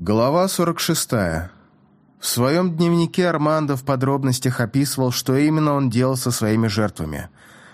Глава 46. В своем дневнике Армандо в подробностях описывал, что именно он делал со своими жертвами.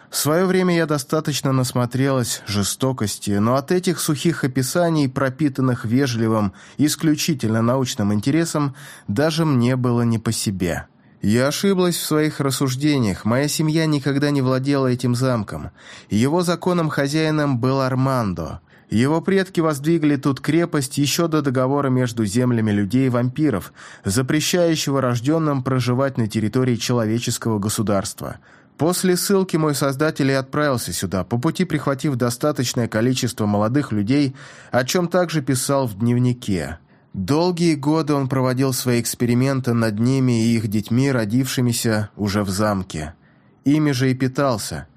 В свое время я достаточно насмотрелась жестокости, но от этих сухих описаний, пропитанных вежливым, исключительно научным интересом, даже мне было не по себе. Я ошиблась в своих рассуждениях. Моя семья никогда не владела этим замком. Его законным хозяином был Армандо – его предки воздвигли тут крепость еще до договора между землями людей и вампиров, запрещающего рожденным проживать на территории человеческого государства. После ссылки мой создатель и отправился сюда, по пути прихватив достаточное количество молодых людей, о чем также писал в дневнике. Долгие годы он проводил свои эксперименты над ними и их детьми, родившимися уже в замке. Ими же и питался –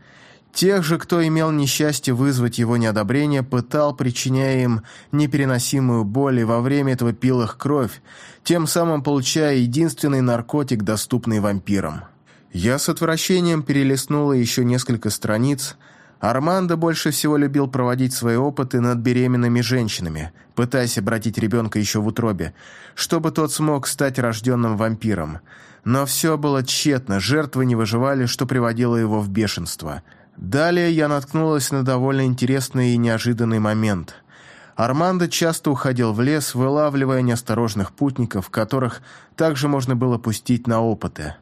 Тех же, кто имел несчастье вызвать его неодобрение, пытал, причиняя им непереносимую боль, и во время этого пил их кровь, тем самым получая единственный наркотик, доступный вампирам. Я с отвращением перелистнула еще несколько страниц. Армандо больше всего любил проводить свои опыты над беременными женщинами, пытаясь обратить ребенка еще в утробе, чтобы тот смог стать рожденным вампиром. Но все было тщетно, жертвы не выживали, что приводило его в бешенство – Далее я наткнулась на довольно интересный и неожиданный момент. Армандо часто уходил в лес, вылавливая неосторожных путников, которых также можно было пустить на опыты.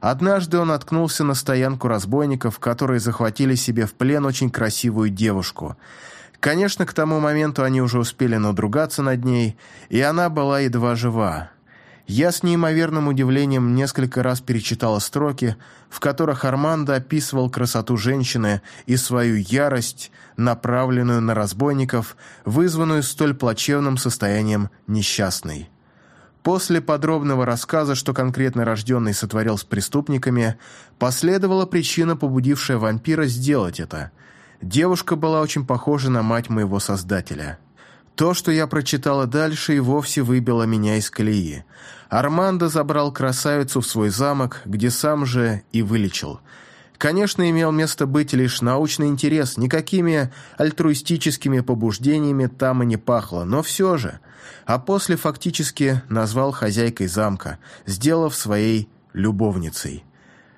Однажды он наткнулся на стоянку разбойников, которые захватили себе в плен очень красивую девушку. Конечно, к тому моменту они уже успели надругаться над ней, и она была едва жива. Я с неимоверным удивлением несколько раз перечитала строки, в которых Армандо описывал красоту женщины и свою ярость, направленную на разбойников, вызванную столь плачевным состоянием несчастной. После подробного рассказа, что конкретно рожденный сотворил с преступниками, последовала причина, побудившая вампира сделать это. Девушка была очень похожа на мать моего создателя – то, что я прочитала дальше, и вовсе выбило меня из колеи. Армандо забрал красавицу в свой замок, где сам же и вылечил. Конечно, имел место быть лишь научный интерес, никакими альтруистическими побуждениями там и не пахло, но все же. А после фактически назвал хозяйкой замка, сделав своей любовницей.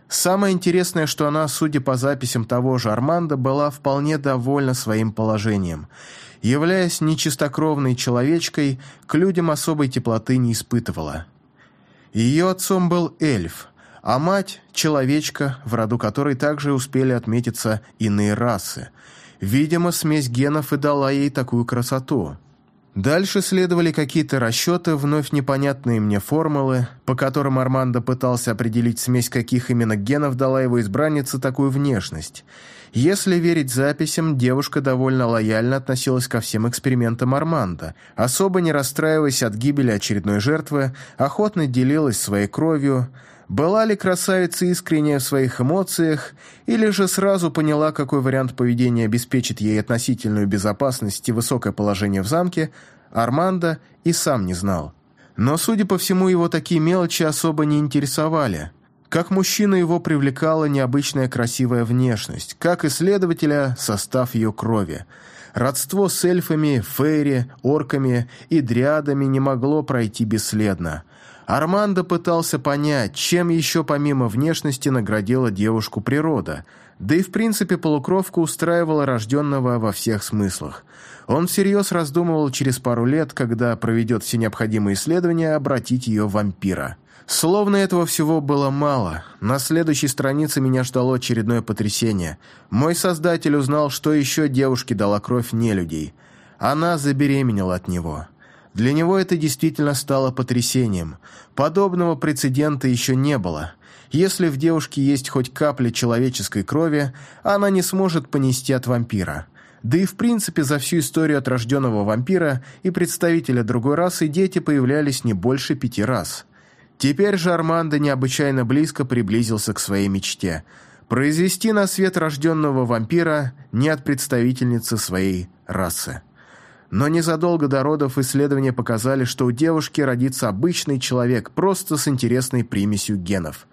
Самое интересное, что она, судя по записям того же Армандо, была вполне довольна своим положением – являясь нечистокровной человечкой, к людям особой теплоты не испытывала. Ее отцом был эльф, а мать – человечка, в роду которой также успели отметиться иные расы. Видимо, смесь генов и дала ей такую красоту. Дальше следовали какие-то расчеты, вновь непонятные мне формулы, по которым Армандо пытался определить смесь каких именно генов дала его избранница такую внешность – если верить записям, девушка довольно лояльно относилась ко всем экспериментам Армандо, особо не расстраиваясь от гибели очередной жертвы, охотно делилась своей кровью, была ли красавица искренняя в своих эмоциях, или же сразу поняла, какой вариант поведения обеспечит ей относительную безопасность и высокое положение в замке, Армандо и сам не знал. Но, судя по всему, его такие мелочи особо не интересовали – как мужчина его привлекала необычная красивая внешность, как исследователя состав ее крови. Родство с эльфами, фейри, орками и дриадами не могло пройти бесследно. Армандо пытался понять, чем еще помимо внешности наградила девушку природа, да и в принципе полукровка устраивала рожденного во всех смыслах. Он всерьез раздумывал через пару лет, когда проведет все необходимые исследования, обратить ее в вампира. Словно этого всего было мало. На следующей странице меня ждало очередное потрясение. Мой создатель узнал, что еще девушке дала кровь нелюдей. Она забеременела от него. Для него это действительно стало потрясением. Подобного прецедента еще не было. Если в девушке есть хоть капля человеческой крови, она не сможет понести от вампира. Да и в принципе за всю историю от рожденного вампира и представителя другой расы дети появлялись не больше пяти раз – Теперь же Армандо необычайно близко приблизился к своей мечте – произвести на свет рожденного вампира не от представительницы своей расы. Но незадолго до родов исследования показали, что у девушки родится обычный человек, просто с интересной примесью генов.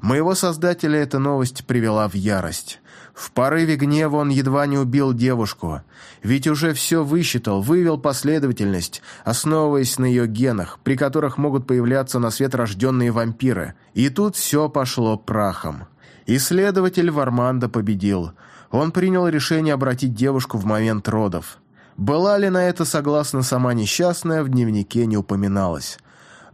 Моего создателя эта новость привела в ярость. В порыве гнева он едва не убил девушку, ведь уже все высчитал, вывел последовательность, основываясь на ее генах, при которых могут появляться на свет рожденные вампиры. И тут все пошло прахом. Исследователь Варманда победил. Он принял решение обратить девушку в момент родов. Была ли на это согласна сама несчастная, в дневнике не упоминалось.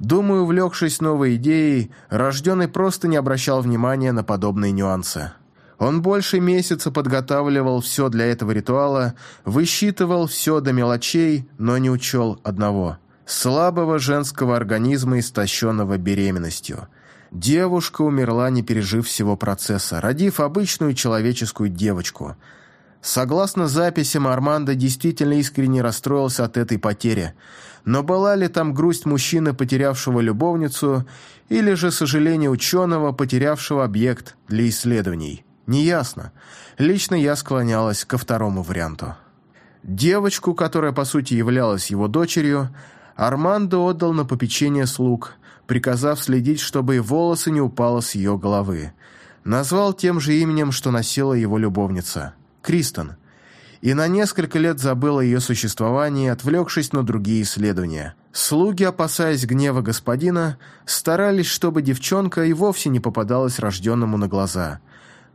Думаю, увлекшись новой идеей, рожденный просто не обращал внимания на подобные нюансы. Он больше месяца подготавливал все для этого ритуала, высчитывал все до мелочей, но не учел одного – слабого женского организма, истощенного беременностью. Девушка умерла, не пережив всего процесса, родив обычную человеческую девочку. Согласно записям, Армандо действительно искренне расстроился от этой потери. Но была ли там грусть мужчины, потерявшего любовницу, или же сожаление ученого, потерявшего объект для исследований? Неясно. Лично я склонялась ко второму варианту. Девочку, которая по сути являлась его дочерью, Армандо отдал на попечение слуг, приказав следить, чтобы и волосы не упало с ее головы. Назвал тем же именем, что носила его любовница – Кристен, и на несколько лет забыл о ее существовании, отвлекшись на другие исследования. Слуги, опасаясь гнева господина, старались, чтобы девчонка и вовсе не попадалась рожденному на глаза –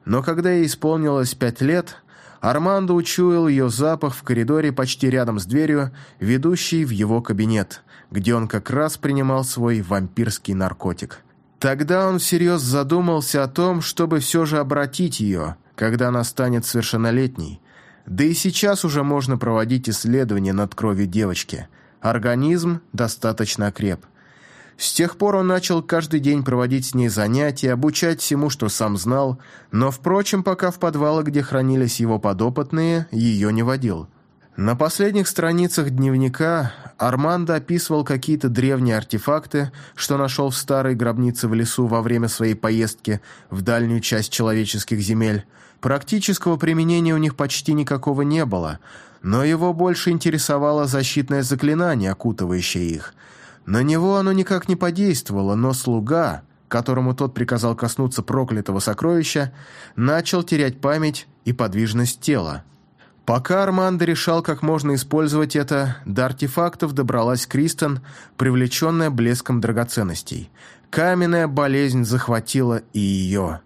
но когда ей исполнилось пять лет, Армандо учуял ее запах в коридоре почти рядом с дверью, ведущей в его кабинет, где он как раз принимал свой вампирский наркотик. Тогда он всерьез задумался о том, чтобы все же обратить ее, когда она станет совершеннолетней. Да и сейчас уже можно проводить исследования над кровью девочки. Организм достаточно окреп. С тех пор он начал каждый день проводить с ней занятия, обучать всему, что сам знал, но, впрочем, пока в подвалах, где хранились его подопытные, ее не водил. На последних страницах дневника Армандо описывал какие-то древние артефакты, что нашел в старой гробнице в лесу во время своей поездки в дальнюю часть человеческих земель. Практического применения у них почти никакого не было, но его больше интересовало защитное заклинание, окутывающее их – на него оно никак не подействовало, но слуга, которому тот приказал коснуться проклятого сокровища, начал терять память и подвижность тела. Пока Армандо решал, как можно использовать это, до артефактов добралась Кристен, привлеченная блеском драгоценностей. Каменная болезнь захватила и ее.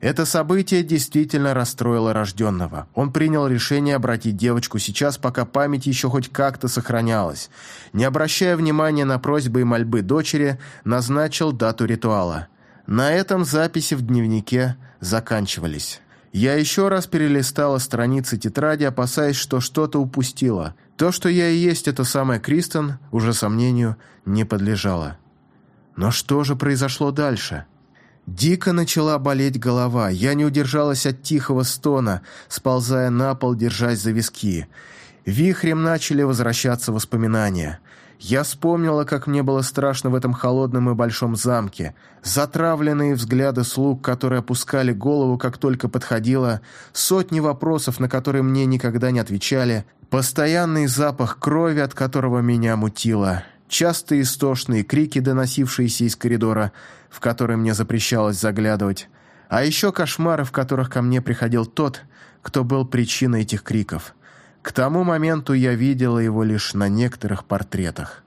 Это событие действительно расстроило рожденного. Он принял решение обратить девочку сейчас, пока память еще хоть как-то сохранялась. Не обращая внимания на просьбы и мольбы дочери, назначил дату ритуала. На этом записи в дневнике заканчивались. Я еще раз перелистала страницы тетради, опасаясь, что что-то упустила. То, что я и есть эта самая Кристен, уже сомнению не подлежало. Но что же произошло дальше?» Дико начала болеть голова. Я не удержалась от тихого стона, сползая на пол, держась за виски. Вихрем начали возвращаться воспоминания. Я вспомнила, как мне было страшно в этом холодном и большом замке. Затравленные взгляды слуг, которые опускали голову, как только подходила, сотни вопросов, на которые мне никогда не отвечали, постоянный запах крови, от которого меня мутило, частые истошные крики, доносившиеся из коридора — в который мне запрещалось заглядывать, а еще кошмары, в которых ко мне приходил тот, кто был причиной этих криков. К тому моменту я видела его лишь на некоторых портретах.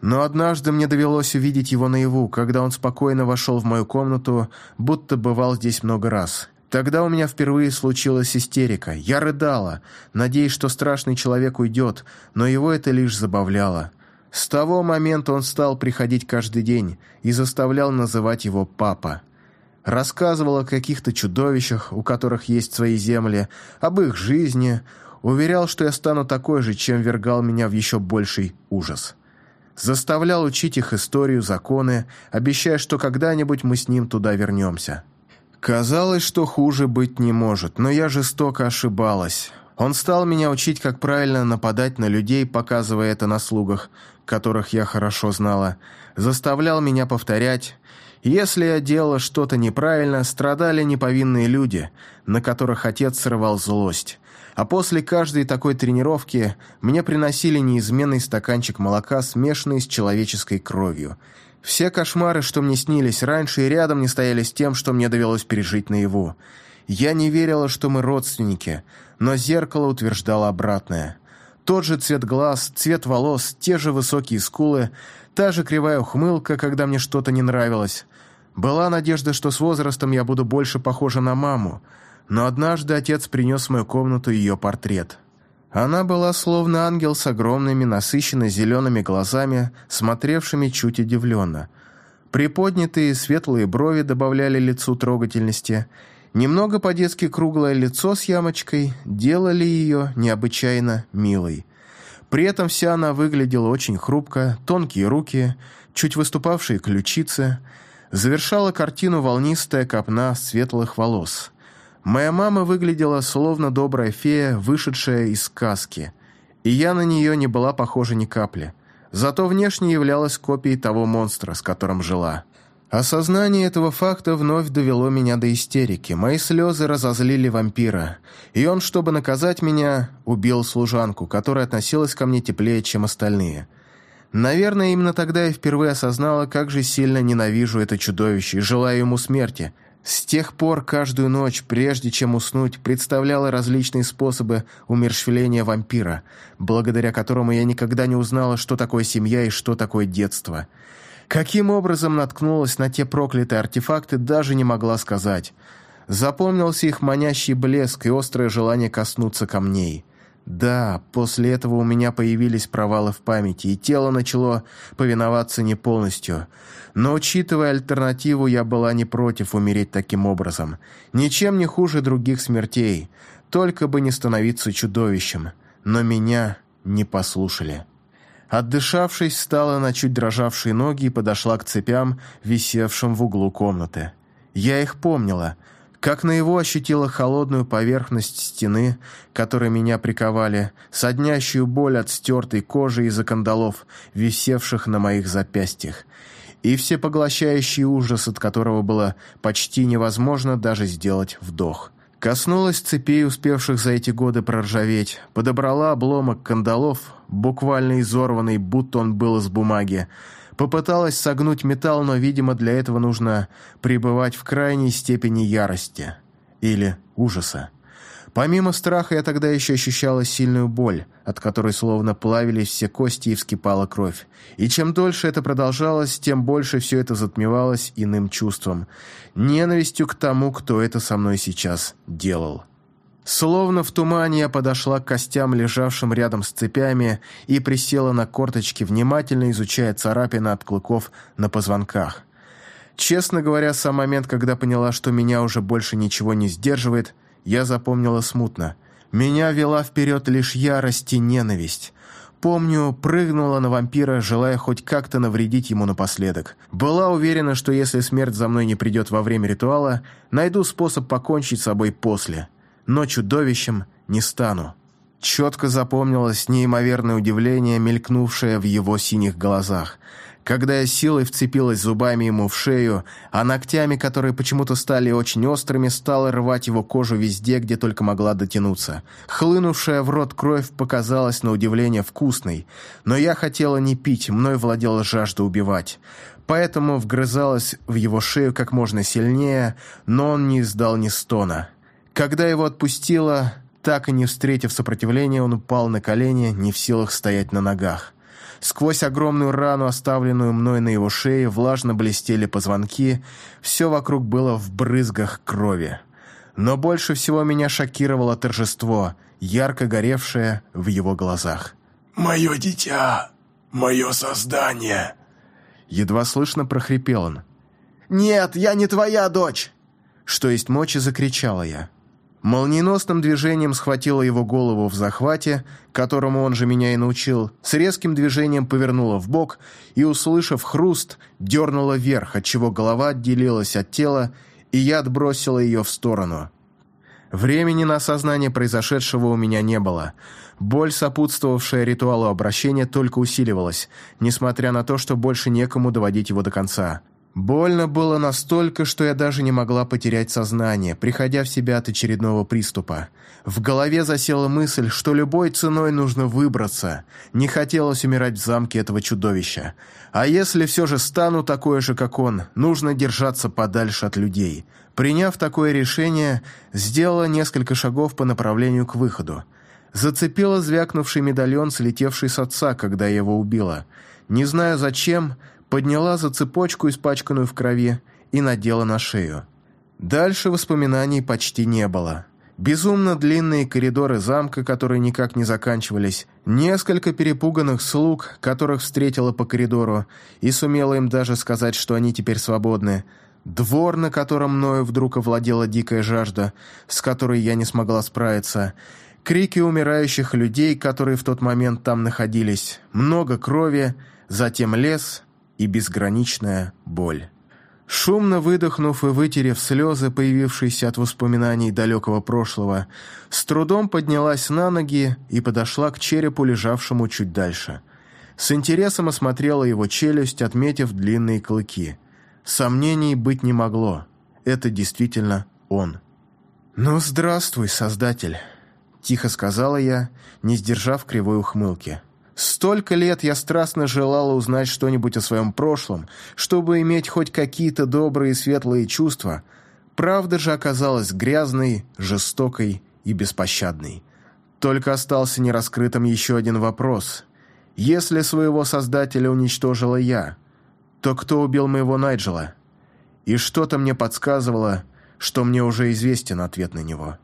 Но однажды мне довелось увидеть его наяву, когда он спокойно вошел в мою комнату, будто бывал здесь много раз. Тогда у меня впервые случилась истерика. Я рыдала, надеясь, что страшный человек уйдет, но его это лишь забавляло. С того момента он стал приходить каждый день и заставлял называть его «папа». Рассказывал о каких-то чудовищах, у которых есть свои земли, об их жизни, уверял, что я стану такой же, чем вергал меня в еще больший ужас. Заставлял учить их историю, законы, обещая, что когда-нибудь мы с ним туда вернемся. Казалось, что хуже быть не может, но я жестоко ошибалась. Он стал меня учить, как правильно нападать на людей, показывая это на слугах, которых я хорошо знала, заставлял меня повторять. Если я делала что-то неправильно, страдали неповинные люди, на которых отец срывал злость. А после каждой такой тренировки мне приносили неизменный стаканчик молока, смешанный с человеческой кровью. Все кошмары, что мне снились раньше, и рядом не стояли с тем, что мне довелось пережить наяву. Я не верила, что мы родственники, но зеркало утверждало обратное. Тот же цвет глаз, цвет волос, те же высокие скулы, та же кривая ухмылка, когда мне что-то не нравилось. Была надежда, что с возрастом я буду больше похожа на маму, но однажды отец принес в мою комнату ее портрет. Она была словно ангел с огромными, насыщенно зелеными глазами, смотревшими чуть удивленно. Приподнятые светлые брови добавляли лицу трогательности. Немного по-детски круглое лицо с ямочкой делали ее необычайно милой. При этом вся она выглядела очень хрупко, тонкие руки, чуть выступавшие ключицы. Завершала картину волнистая копна светлых волос – Моя мама выглядела словно добрая фея, вышедшая из сказки, и я на нее не была похожа ни капли. Зато внешне являлась копией того монстра, с которым жила. Осознание этого факта вновь довело меня до истерики. Мои слезы разозлили вампира, и он, чтобы наказать меня, убил служанку, которая относилась ко мне теплее, чем остальные. Наверное, именно тогда я впервые осознала, как же сильно ненавижу это чудовище и желаю ему смерти – с тех пор каждую ночь, прежде чем уснуть, представляла различные способы умерщвления вампира, благодаря которому я никогда не узнала, что такое семья и что такое детство. Каким образом наткнулась на те проклятые артефакты, даже не могла сказать. Запомнился их манящий блеск и острое желание коснуться камней. Да, после этого у меня появились провалы в памяти, и тело начало повиноваться не полностью. Но, учитывая альтернативу, я была не против умереть таким образом. Ничем не хуже других смертей, только бы не становиться чудовищем. Но меня не послушали. Отдышавшись, встала на чуть дрожавшие ноги и подошла к цепям, висевшим в углу комнаты. Я их помнила — как на его ощутила холодную поверхность стены, которой меня приковали, соднящую боль от стертой кожи из-за кандалов, висевших на моих запястьях, и всепоглощающий ужас, от которого было почти невозможно даже сделать вдох. Коснулась цепей, успевших за эти годы проржаветь, подобрала обломок кандалов, буквально изорванный, будто он был из бумаги, Попыталась согнуть металл, но, видимо, для этого нужно пребывать в крайней степени ярости или ужаса. Помимо страха, я тогда еще ощущала сильную боль, от которой словно плавились все кости и вскипала кровь. И чем дольше это продолжалось, тем больше все это затмевалось иным чувством. Ненавистью к тому, кто это со мной сейчас делал. Словно в тумане я подошла к костям, лежавшим рядом с цепями, и присела на корточки, внимательно изучая царапины от клыков на позвонках. Честно говоря, сам момент, когда поняла, что меня уже больше ничего не сдерживает, я запомнила смутно. Меня вела вперед лишь ярость и ненависть. Помню, прыгнула на вампира, желая хоть как-то навредить ему напоследок. Была уверена, что если смерть за мной не придет во время ритуала, найду способ покончить с собой после но чудовищем не стану. Четко запомнилось неимоверное удивление, мелькнувшее в его синих глазах. Когда я силой вцепилась зубами ему в шею, а ногтями, которые почему-то стали очень острыми, стала рвать его кожу везде, где только могла дотянуться. Хлынувшая в рот кровь показалась на удивление вкусной, но я хотела не пить, мной владела жажда убивать. Поэтому вгрызалась в его шею как можно сильнее, но он не издал ни стона. Когда его отпустило, так и не встретив сопротивления, он упал на колени, не в силах стоять на ногах. Сквозь огромную рану, оставленную мной на его шее, влажно блестели позвонки, все вокруг было в брызгах крови. Но больше всего меня шокировало торжество, ярко горевшее в его глазах. «Мое дитя! Мое создание!» Едва слышно прохрипел он. «Нет, я не твоя дочь!» Что есть мочи, закричала я. Молниеносным движением схватила его голову в захвате, которому он же меня и научил, с резким движением повернула в бок и, услышав хруст, дернула вверх, отчего голова отделилась от тела, и я отбросила ее в сторону. Времени на осознание произошедшего у меня не было. Боль, сопутствовавшая ритуалу обращения, только усиливалась, несмотря на то, что больше некому доводить его до конца. Больно было настолько, что я даже не могла потерять сознание, приходя в себя от очередного приступа. В голове засела мысль, что любой ценой нужно выбраться. Не хотелось умирать в замке этого чудовища. А если все же стану такой же, как он, нужно держаться подальше от людей. Приняв такое решение, сделала несколько шагов по направлению к выходу. Зацепила звякнувший медальон, слетевший с отца, когда я его убила. Не знаю зачем, подняла за цепочку, испачканную в крови, и надела на шею. Дальше воспоминаний почти не было. Безумно длинные коридоры замка, которые никак не заканчивались, несколько перепуганных слуг, которых встретила по коридору, и сумела им даже сказать, что они теперь свободны, двор, на котором мною вдруг овладела дикая жажда, с которой я не смогла справиться, крики умирающих людей, которые в тот момент там находились, много крови, затем лес и безграничная боль. Шумно выдохнув и вытерев слезы, появившиеся от воспоминаний далекого прошлого, с трудом поднялась на ноги и подошла к черепу, лежавшему чуть дальше. С интересом осмотрела его челюсть, отметив длинные клыки. Сомнений быть не могло. Это действительно он. «Ну, здравствуй, Создатель», — тихо сказала я, не сдержав кривой ухмылки. Столько лет я страстно желала узнать что-нибудь о своем прошлом, чтобы иметь хоть какие-то добрые и светлые чувства. Правда же оказалась грязной, жестокой и беспощадной. Только остался нераскрытым еще один вопрос. Если своего создателя уничтожила я, то кто убил моего Найджела? И что-то мне подсказывало, что мне уже известен ответ на него.